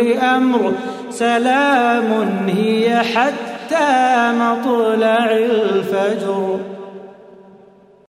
أمر سلام هي حتى مطلع الفجر.